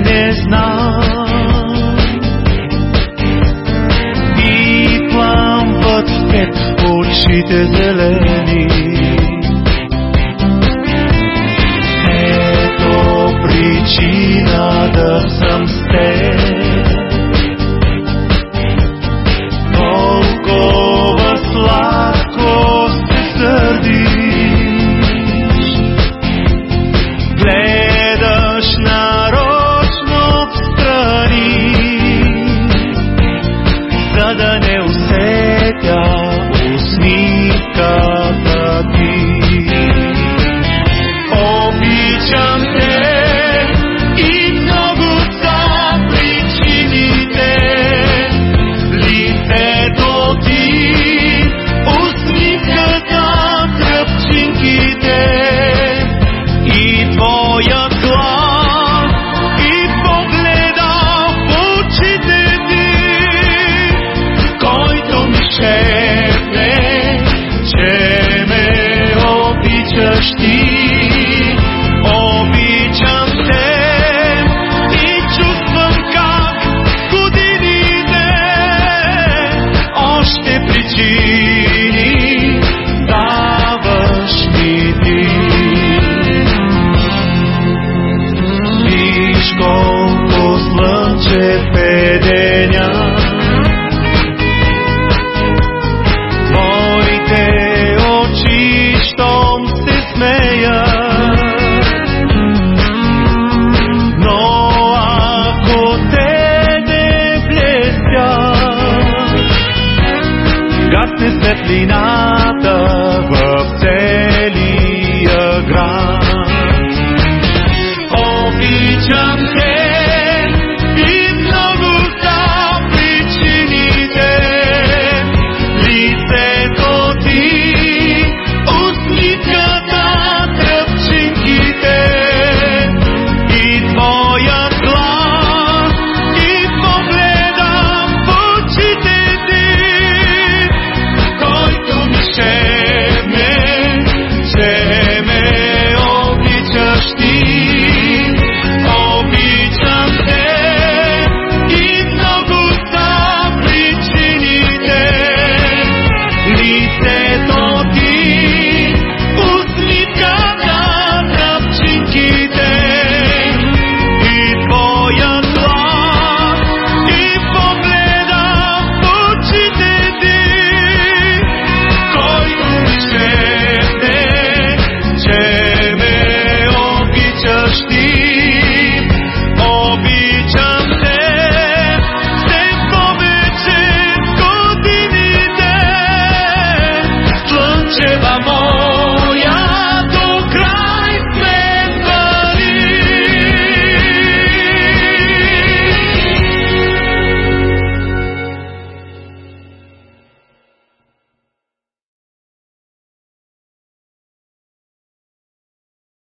не знам. И пламват в теб очите зелени. Ето причина да съм с ти. Обичам те и чувствам как годините още причини даваш ми ти. Виж колко слънче педеня Lina.